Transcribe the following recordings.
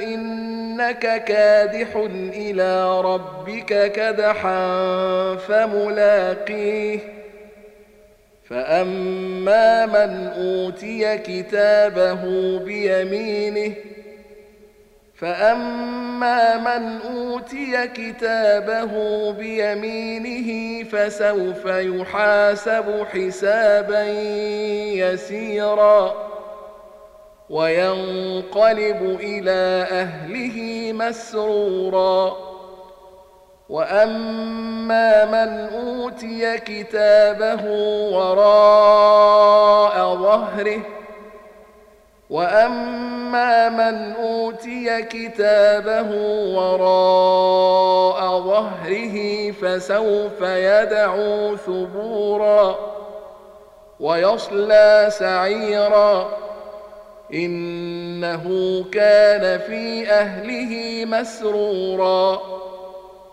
إنك كادح إلى ربك كدحا فملاقيه. فأما من أوتي كتابه بيمينه فأما من أوتي كتابه بيمينه فسوف يحاسب حسابا يسيرا. وينقلب إلى أهله مسرورا. وأما من أوتي كتابه وراء ظهره وأما من أوتي كتابه وراء ظهره فسوف يدعو ثبورا ويصلى سعيرا. إنه كان في أهله مسرورا.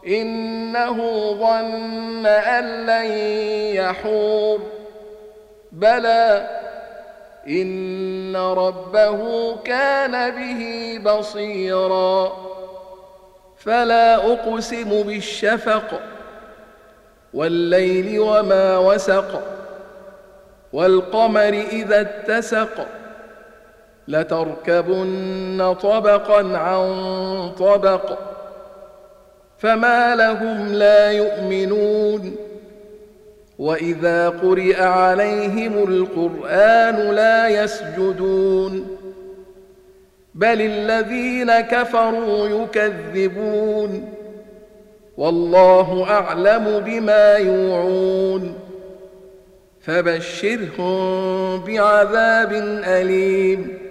إنه ظن أن لن يحور. بلى إن ربه كان به بصيرا. فلا أقسم بالشفق والليل وما وسق والقمر إذا اتسق لتركبن طبقا عن طبق فما لهم لا يؤمنون. وإذا قرئ عليهم القرآن لا يسجدون. بل الذين كفروا يكذبون. والله أعلم بما يوعون. فبشرهم بعذاب أليم.